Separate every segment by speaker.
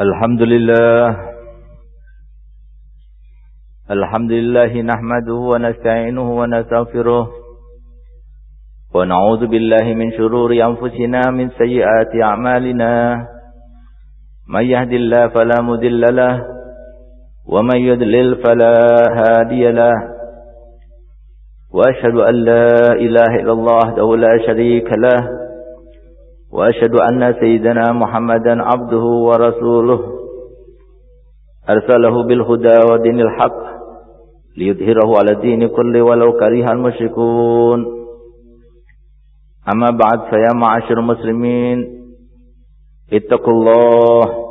Speaker 1: الحمد لله. الحمد لله نحمده ونستعينه ونستغفره. ونعوذ بالله من شرور أنفسنا من سيئات أعمالنا. من يهد الله فلا مذل له ومن يدلل فلا هادي له. وأشهد أن لا إله إلا الله وحده لا شريك له. وأشهد أن سيدنا محمدا عبده ورسوله. أرسله بالهدى ودين الحق ليظهره على الدين كله ولو كره المشركون. أما بعد فيا معاشر المسلمين اتقوا الله.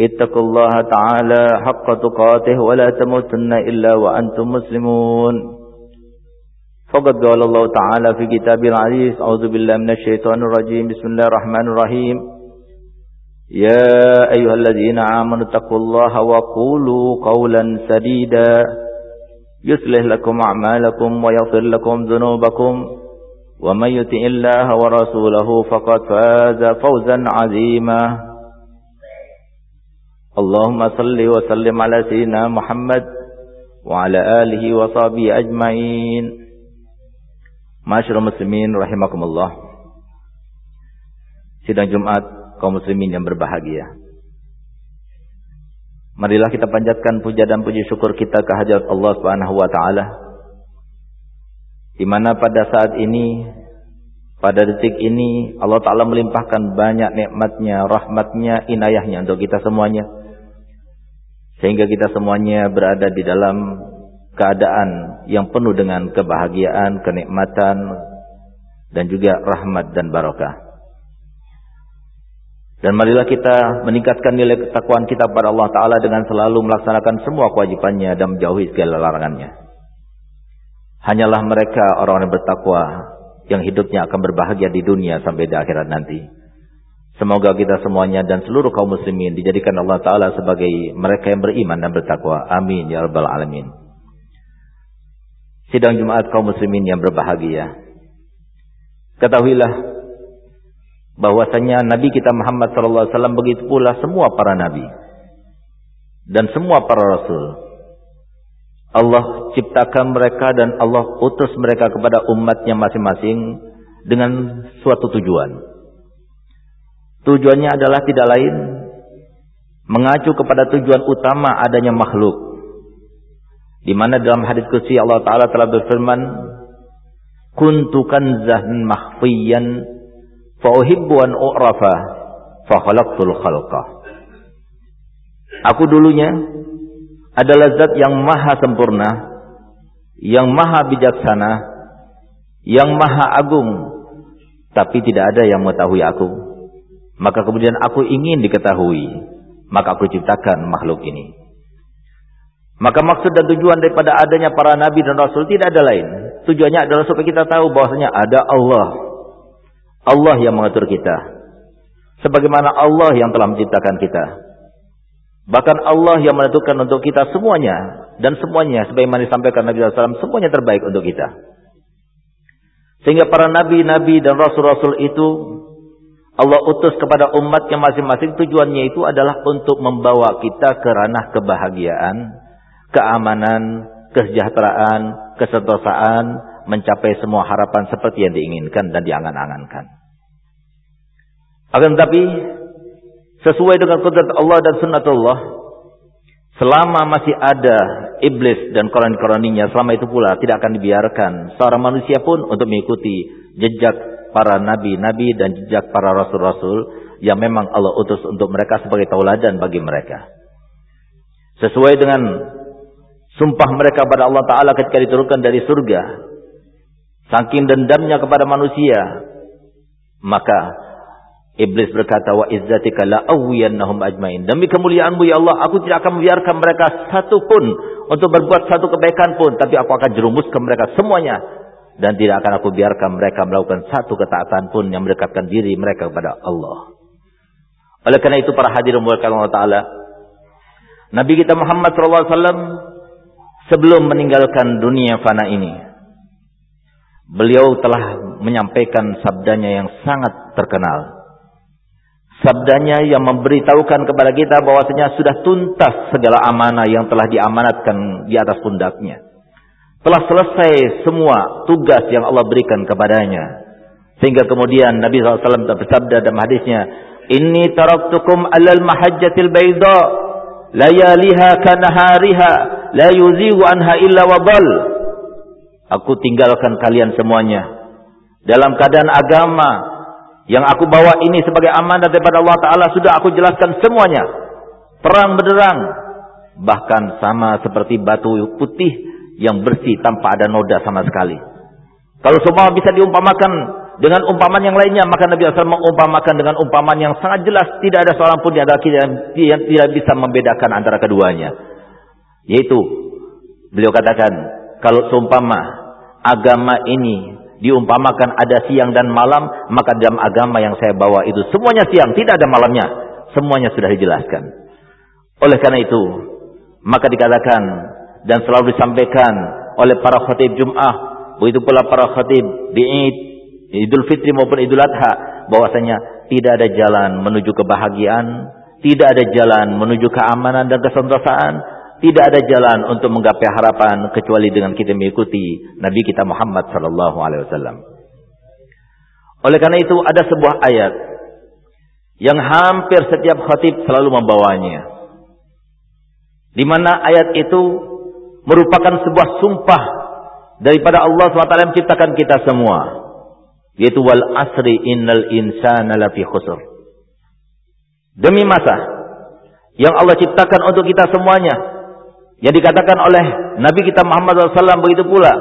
Speaker 1: اتقوا الله تعالى حق تقاته ولا تموتن إلا وأنتم مسلمون. فقد قال الله تعالى في كتاب العزيز أعوذ بالله من الشيطان الرجيم بسم الله الرحمن الرحيم. يا أيها الذين آمنوا اتقوا الله وقولوا قولا سديدا. يصلح لكم أعمالكم ويغفر لكم ذنوبكم. ومن يطع الله ورسوله فقد فاز فوزا عظيما. اللهم صل وسلم على سيدنا محمد وعلى آله وصحبه أجمعين. Masyarakat muslimin rahimakumullah. Sidang Jumat kaum muslimin yang berbahagia. Marilah kita panjatkan puja dan puji syukur kita ke hadirat Allah Subhanahu wa taala. Di mana pada saat ini pada detik ini Allah taala melimpahkan banyak nikmatnya, rahmatnya, inayahnya untuk kita semuanya. Sehingga kita semuanya berada di dalam keadaan yang penuh dengan kebahagiaan, kenikmatan, dan juga rahmat dan barakah. Dan marilah kita meningkatkan nilai ketakwaan kita pada Allah Ta'ala dengan selalu melaksanakan semua kewajibannya dan menjauhi segala larangannya. Hanyalah mereka orang yang bertakwa yang hidupnya akan berbahagia di dunia sampai di akhirat nanti. Semoga kita semuanya dan seluruh kaum muslimin dijadikan Allah Ta'ala sebagai mereka yang beriman dan bertakwa. Amin. Ya Rabbal Alamin sidang Jumat kaum muslimin yang berbahagia. Ketahuilah bahwasanya Nabi kita Muhammad sallallahu alaihi wasallam begitu pula semua para nabi dan semua para rasul. Allah ciptakan mereka dan Allah utus mereka kepada umatnya masing-masing dengan suatu tujuan. Tujuannya adalah tidak lain mengacu kepada tujuan utama adanya makhluk di mana dalam hadis kursi Allah Ta'ala telah berfirman, Kuntu kanzahn makhfiyan, fa'uhibbu an u'rafa, fakhalaqtul khalqa. Aku dulunya adalah zat yang maha sempurna, yang maha bijaksana, yang maha agung, tapi tidak ada yang mengetahui aku. Maka kemudian aku ingin diketahui, maka aku ciptakan makhluk ini. Maka maksud dan tujuan daripada adanya para nabi dan rasul tidak ada lain. Tujuannya adalah supaya kita tahu bahwasanya ada Allah. Allah yang mengatur kita. Sebagaimana Allah yang telah menciptakan kita. Bahkan Allah yang menentukan untuk kita semuanya. Dan semuanya sebagaimana disampaikan Nabi SAW. Semuanya terbaik untuk kita. Sehingga para nabi-nabi dan rasul-rasul itu. Allah utus kepada umatnya masing-masing. Tujuannya itu adalah untuk membawa kita ke ranah kebahagiaan keamanan, kesejahteraan, kesentosaan, mencapai semua harapan seperti yang diinginkan dan diangan-angankan. Akan tetapi, sesuai dengan kudrat Allah dan sunnatullah, selama masih ada iblis dan koran-koraninya, selama itu pula tidak akan dibiarkan seorang manusia pun untuk mengikuti jejak para nabi-nabi dan jejak para rasul-rasul yang memang Allah utus untuk mereka sebagai tauladan bagi mereka. Sesuai dengan Sumpah mereka kepada Allah Ta'ala ketika diturunkan dari surga. Saking dendamnya kepada manusia. Maka Iblis berkata, Wa izzatika la'awiyannahum ajmain. Demi kemuliaanmu ya Allah, aku tidak akan membiarkan mereka satu pun untuk berbuat satu kebaikan pun. Tapi aku akan jerumuskan mereka semuanya. Dan tidak akan aku biarkan mereka melakukan satu ketaatan pun yang mendekatkan diri mereka kepada Allah. Oleh karena itu para hadirin Allah Ta'ala. Nabi kita Muhammad SAW sebelum meninggalkan dunia fana ini. Beliau telah menyampaikan sabdanya yang sangat terkenal. sabdanya yang memberitahukan kepada kita bahwasanya sudah tuntas segala amanah yang telah diamanatkan di atas pundaknya. Telah selesai semua tugas yang Allah berikan kepadanya. Sehingga kemudian Nabi SAW bersabda dalam hadisnya, Inni taraktukum alal mahajjatil bayda, layaliha kanahariha, la yuzigu anha illa wabal. Aku tinggalkan kalian semuanya. Dalam keadaan agama, yang aku bawa ini sebagai amanah daripada Allah Ta'ala sudah aku jelaskan semuanya. Terang benderang. Bahkan sama seperti batu putih yang bersih tanpa ada noda sama sekali. Kalau semua bisa diumpamakan dengan umpamaan yang lainnya, maka Nabi SAW mengumpamakan dengan umpamaan yang sangat jelas. Tidak ada seorang pun di yang tidak bisa membedakan antara keduanya. Yaitu, beliau katakan, kalau seumpama agama ini diumpamakan ada siang dan malam, maka dalam agama yang saya bawa itu semuanya siang, tidak ada malamnya. Semuanya sudah dijelaskan. Oleh karena itu, maka dikatakan dan selalu disampaikan oleh para khatib Jum'ah, begitu pula para khatib di Id, Idul Fitri maupun Idul Adha, bahwasanya tidak ada jalan menuju kebahagiaan, tidak ada jalan menuju keamanan dan kesentosaan, tidak ada jalan untuk menggapai harapan kecuali dengan kita mengikuti Nabi kita Muhammad sallallahu alaihi wasallam. Oleh karena itu ada sebuah ayat yang hampir setiap khatib selalu membawanya. Di mana ayat itu merupakan sebuah sumpah daripada Allah SWT yang menciptakan kita semua. Yaitu wal asri innal insana lafi khusr. Demi masa yang Allah ciptakan untuk kita semuanya yang dikatakan oleh Nabi kita Muhammad SAW begitu pula.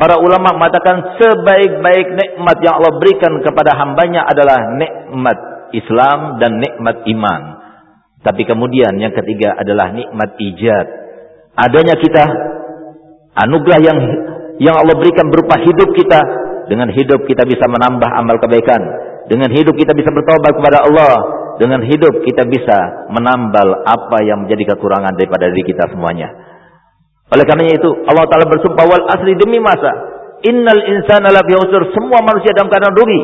Speaker 1: Para ulama mengatakan sebaik-baik nikmat yang Allah berikan kepada hambanya adalah nikmat Islam dan nikmat iman. Tapi kemudian yang ketiga adalah nikmat ijad. Adanya kita anugerah yang yang Allah berikan berupa hidup kita. Dengan hidup kita bisa menambah amal kebaikan. Dengan hidup kita bisa bertobat kepada Allah dengan hidup kita bisa menambal apa yang menjadi kekurangan daripada diri kita semuanya. Oleh karenanya itu Allah Taala bersumpah wal asri demi masa innal insana lafi usur semua manusia dalam keadaan rugi.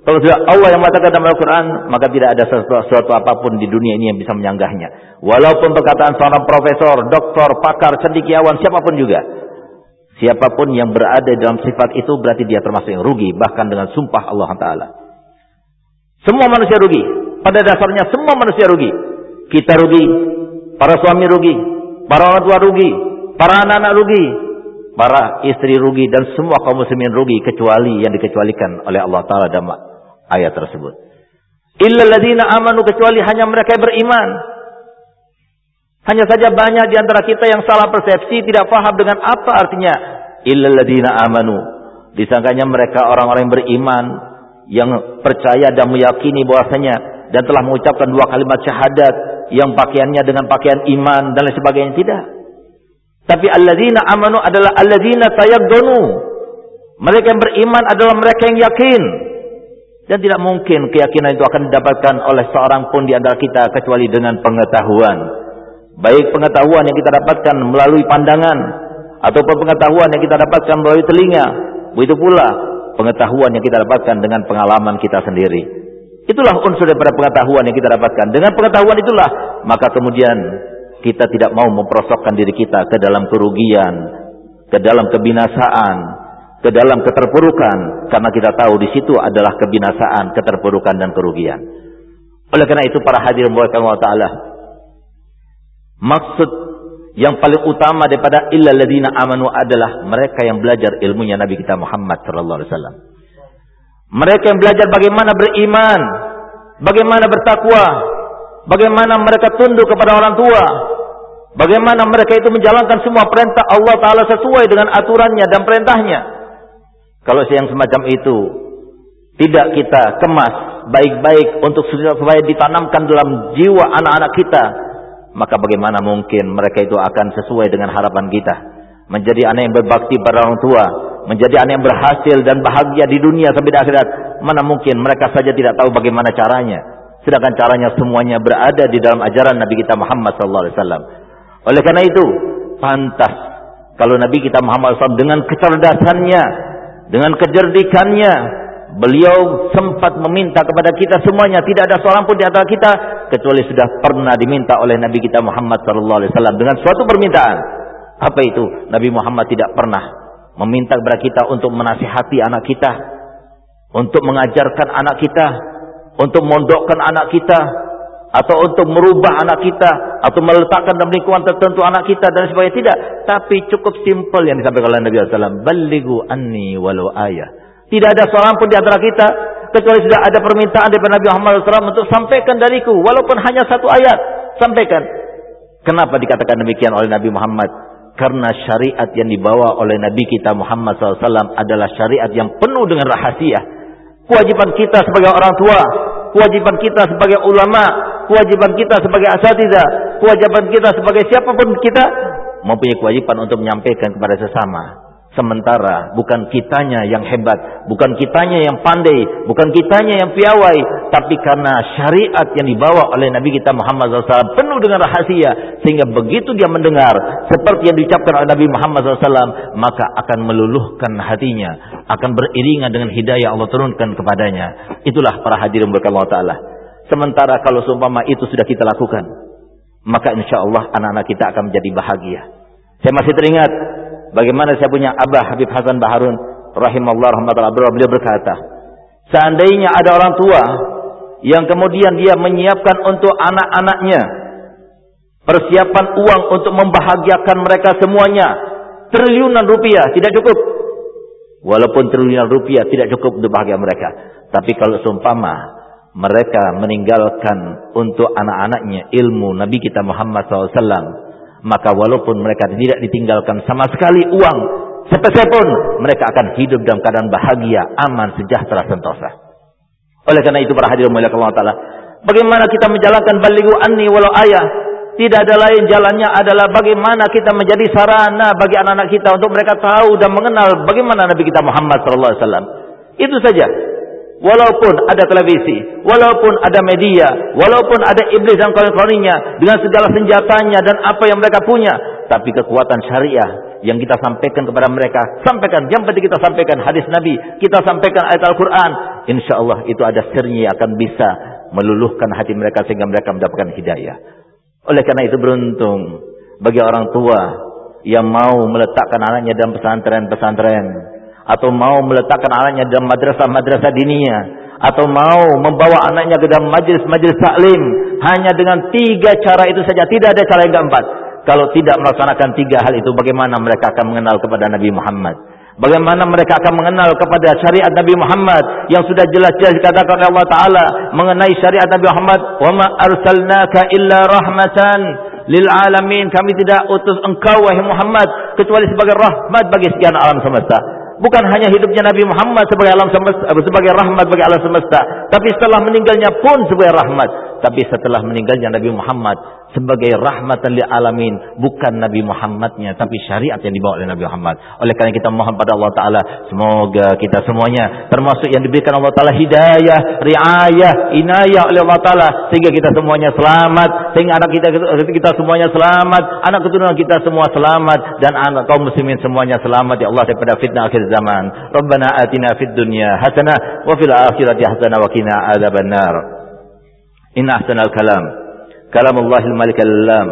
Speaker 1: Kalau sudah Allah yang mengatakan dalam Al-Quran, maka tidak ada sesuatu, sesuatu apa pun di dunia ini yang bisa menyanggahnya. Walaupun perkataan seorang profesor, doktor, pakar, cendikiawan, siapa pun juga. Siapa pun yang berada dalam sifat itu berarti dia termasuk yang rugi. Bahkan dengan sumpah Allah Ta'ala. Semua manusia rugi. Pada dasarnya semua manusia rugi. Kita rugi, para suami rugi, para orang tua rugi, para anak-anak rugi, para istri rugi dan semua kaum muslimin rugi kecuali yang dikecualikan oleh Allah taala dalam ayat tersebut. Illa ladina amanu kecuali hanya mereka yang beriman. Hanya saja banyak di antara kita yang salah persepsi, tidak paham dengan apa artinya illa ladina amanu. Disangkanya mereka orang-orang yang beriman, yang percaya dan meyakini bahwasanya dan telah mengucapkan dua kalimat syahadat yang pakaiannya dengan pakaian iman dan lain sebagainya tidak. Tapi alladzina amanu adalah alladzina tayaddunu. Mereka yang beriman adalah mereka yang yakin. Dan tidak mungkin keyakinan itu akan didapatkan oleh seorang pun di antara kita kecuali dengan pengetahuan. Baik pengetahuan yang kita dapatkan melalui pandangan ataupun pengetahuan yang kita dapatkan melalui telinga. Begitu pula pengetahuan yang kita dapatkan dengan pengalaman kita sendiri. Itulah unsur daripada pengetahuan yang kita dapatkan. Dengan pengetahuan itulah, maka kemudian kita tidak mau memperosokkan diri kita ke dalam kerugian, ke dalam kebinasaan, ke dalam keterpurukan. Karena kita tahu di situ adalah kebinasaan, keterpurukan dan kerugian. Oleh karena itu para hadirin Allah Ta'ala. Maksud yang paling utama daripada illa ladina amanu adalah mereka yang belajar ilmunya Nabi kita Muhammad sallallahu alaihi wasallam. Mereka yang belajar bagaimana beriman, bagaimana bertakwa, bagaimana mereka tunduk kepada orang tua, bagaimana mereka itu menjalankan semua perintah Allah Ta'ala sesuai dengan aturannya dan perintahnya. Kalau yang semacam itu tidak kita kemas baik-baik untuk supaya ditanamkan dalam jiwa anak-anak kita, maka bagaimana mungkin mereka itu akan sesuai dengan harapan kita? Menjadi anak yang berbakti pada orang tua, menjadi anak yang berhasil dan bahagia di dunia sampai di akhirat. Mana mungkin mereka saja tidak tahu bagaimana caranya. Sedangkan caranya semuanya berada di dalam ajaran Nabi kita Muhammad SAW. Oleh karena itu, pantas kalau Nabi kita Muhammad SAW dengan kecerdasannya, dengan kejerdikannya, Beliau sempat meminta kepada kita semuanya, tidak ada seorang pun di antara kita kecuali sudah pernah diminta oleh Nabi kita Muhammad sallallahu alaihi wasallam dengan suatu permintaan. Apa itu? Nabi Muhammad tidak pernah meminta kepada kita untuk menasihati anak kita, untuk mengajarkan anak kita, untuk mondokkan anak kita, atau untuk merubah anak kita atau meletakkan dalam lingkungan tertentu anak kita dan sebagainya. Tidak. Tapi cukup simpel yang disampaikan oleh Nabi SAW balighu anni walau ayah. Tidak ada seorang pun di antara kita kecuali sudah ada permintaan dari Nabi Muhammad SAW untuk sampaikan dariku walaupun hanya satu ayat. Sampaikan. Kenapa dikatakan demikian oleh Nabi Muhammad karena syariat yang dibawa oleh Nabi kita Muhammad SAW adalah syariat yang penuh dengan rahasia kewajiban kita sebagai orang tua kewajiban kita sebagai ulama kewajiban kita sebagai asatidah, kewajiban kita sebagai siapa pun kita mempunyai kewajiban untuk menyampaikan kepada sesama. Sementara bukan kitanya yang hebat, bukan kitanya yang pandai, bukan kitanya yang piawai, tapi karena syariat yang dibawa oleh Nabi kita Muhammad SAW penuh dengan rahasia, sehingga begitu dia mendengar seperti yang diucapkan oleh Nabi Muhammad SAW, maka akan meluluhkan hatinya, akan beriringan dengan hidayah Allah turunkan kepadanya. Itulah para hadirin berkata Taala. Sementara kalau seumpama itu sudah kita lakukan, maka insya Allah anak-anak kita akan menjadi bahagia. Saya masih teringat bagaimana saya punya Abah Habib Hasan Baharun rahimahullah rahmatullah beliau berkata, seandainya ada orang tua yang kemudian dia menyiapkan untuk anak-anaknya persiapan uang untuk membahagiakan mereka semuanya triliunan rupiah tidak cukup. Walaupun triliunan rupiah tidak cukup untuk bahagia mereka tapi kalau seumpama mereka meninggalkan untuk anak-anaknya ilmu Nabi kita Muhammad SAW maka walaupun mereka tidak ditinggalkan sama sekali uang sepeser pun mereka akan hidup dalam keadaan bahagia aman sejahtera sentosa. Oleh karena itu para hadirin mulia Allah Taala bagaimana kita menjalankan balighu anni walau ayah? Tidak ada lain jalannya adalah bagaimana kita menjadi sarana bagi anak-anak kita untuk mereka tahu dan mengenal bagaimana Nabi kita Muhammad SAW itu saja Walaupun ada televisi, walaupun ada media, walaupun ada iblis dan kawan-kawannya dengan segala senjatanya dan apa yang mereka punya, tapi kekuatan syariah yang kita sampaikan kepada mereka, sampaikan yang penting kita sampaikan hadis Nabi, kita sampaikan ayat Al-Qur'an, insyaallah itu ada sirnya akan bisa meluluhkan hati mereka sehingga mereka mendapatkan hidayah. Oleh karena itu beruntung bagi orang tua yang mau meletakkan anaknya dalam pesantren-pesantren atau mau meletakkan anaknya dalam madrasah-madrasah diniyah. Atau mau membawa anaknya ke dalam majlis-majlis taklim. Hanya dengan tiga cara itu saja. Tidak ada cara yang keempat. Kalau tidak melaksanakan tiga hal itu bagaimana mereka akan mengenal kepada Nabi Muhammad? Bagaimana mereka akan mengenal kepada syariat Nabi Muhammad? Yang sudah jelas-jelas dikatakan oleh Allah Taala mengenai syariat Nabi Muhammad wa ma arsalnaka illa rahmatan lil alamin. Kami tidak utus engkau wahai Muhammad kecuali sebagai rahmat bagi sekian alam semesta bukan hanya hidupnya Nabi Muhammad sebagai alam semesta, sebagai rahmat bagi alam semesta, tapi setelah meninggalnya pun sebagai rahmat. Tapi setelah meninggalnya Nabi Muhammad sebagai rahmatan lil alamin bukan Nabi Muhammadnya tapi syariat yang dibawa oleh Nabi Muhammad. Oleh karena kita mohon pada Allah taala semoga kita semuanya termasuk yang diberikan Allah taala hidayah, riayah, inayah oleh Allah taala sehingga kita semuanya selamat, sehingga anak kita kita semuanya selamat, anak keturunan kita semua selamat dan anak kaum muslimin semuanya selamat ya Allah daripada fitnah akhir zaman. Rabbana atina fid dunya hasanah wa fil akhirati hasanah wa qina adzabannar. Inna ahsanal kalam كلام الله الملك اللام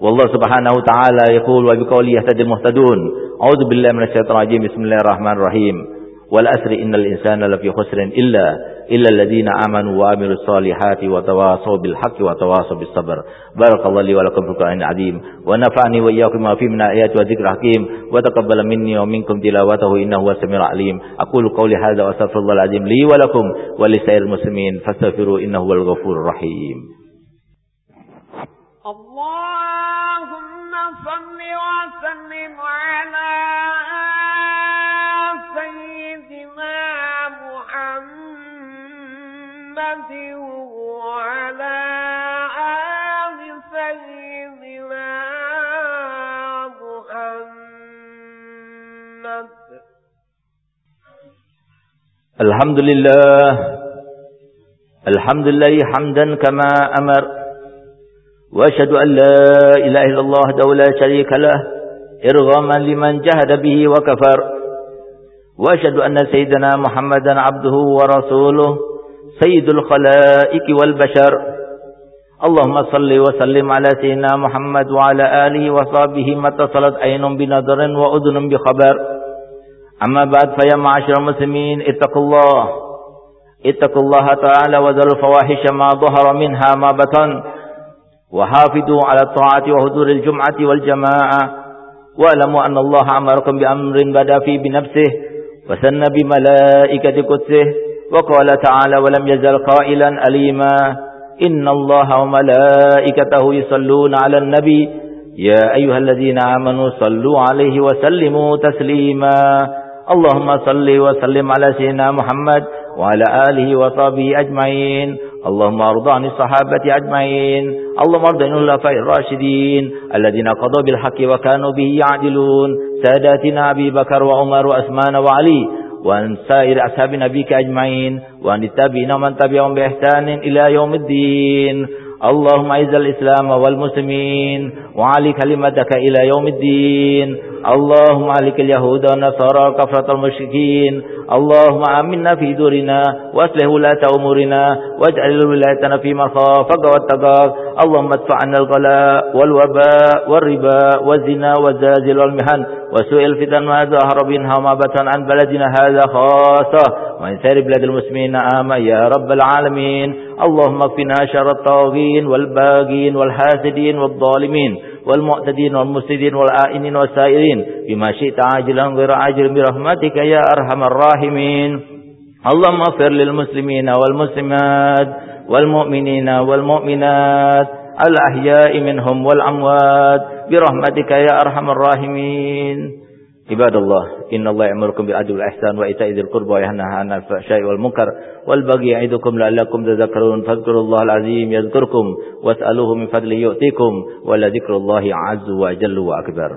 Speaker 1: والله سبحانه وتعالى يقول وبقوله يهتدي المهتدون. أعوذ بالله من الشيطان الرجيم. بسم الله الرحمن الرحيم. والأسر إن الإنسان لفي خسر إلا إلا الذين آمنوا وعملوا الصالحات وتواصوا بالحق وتواصوا بالصبر. بارك الله لي ولكم في القرآن العظيم ونفعني وإياكم فيه من آيات وذكر حكيم. وتقبل مني ومنكم تلاوته إنه هو السميع العليم. أقول قولي هذا وأستغفر الله العظيم لي ولكم ولسائر المسلمين فاستغفروا إنه هو الغفور الرحيم. الحمد لله. الحمد لله حمدا كما أمر. وأشهد أن لا إله إلا الله لا شريك له إرغاما لمن جهد به وكفر. وأشهد أن سيدنا محمدا عبده ورسوله. سيد الخلائق والبشر. اللهم صل وسلم على سيدنا محمد وعلى آله وصحبه ما اتصلت عين بنظر وأذن بخبر. أما بعد فيا معاشر المسلمين اتقوا الله. اتقوا الله تعالى وذروا الفواحش ما ظهر منها ما بطن. وحافظوا على الطاعة وحضور الجمعة والجماعة. واعلموا أن الله أمركم بأمر بدأ فيه بنفسه وسن بملائكة قدسه. وقال تعالى ولم يزل قائلا أليما إن الله وملائكته يصلون على النبي يا أيها الذين آمنوا صلوا عليه وسلموا تسليما اللهم صل وسلم على سيدنا محمد وعلى آله وصحبه أجمعين اللهم ارضى عن الصحابة أجمعين اللهم ارضى عن الخلفاء الراشدين الذين قضوا بالحق وكانوا به يعدلون ساداتنا أبي بكر وعمر وأثمان وعلي وعن سائر أصحاب نبيك أجمعين وعن التابعين ومن تبعهم بإحسان إلى يوم الدين. اللهم أعز الإسلام والمسلمين وعلي كلمتك إلى يوم الدين. اللهم عليك اليهود والنصارى كفرة المشركين. اللهم آمنا في دورنا وأصلح ولاة أمورنا واجعل ولايتنا في مخافك واتقاك. اللهم ادفع عنا الغلاء والوباء والربا والزنا والزلازل والمحن وسوء الفتن ما ظهر منها وما بطن عن بلدنا هذا خاصة. ومن سائر بلاد المسلمين آما يا رب العالمين. اللهم اكفنا شر الطاغين والباغين والحاسدين والظالمين. والمعتدين والمفسدين والآئنين والسائرين بما شئت عاجلا غير عاجل برحمتك يا أرحم الراحمين. اللهم اغفر للمسلمين والمسلمات والمؤمنين والمؤمنات الأحياء منهم والأموات برحمتك يا أرحم الراحمين. عباد الله إن الله يأمركم بالعدل والإحسان وإيتاء ذي القربى وينهى عن الفحشاء والمنكر والبغي يعظكم لعلكم تذكرون فاذكروا الله العظيم يذكركم واسألوه من فضله يؤتيكم ولذكر الله عز وجل وأكبر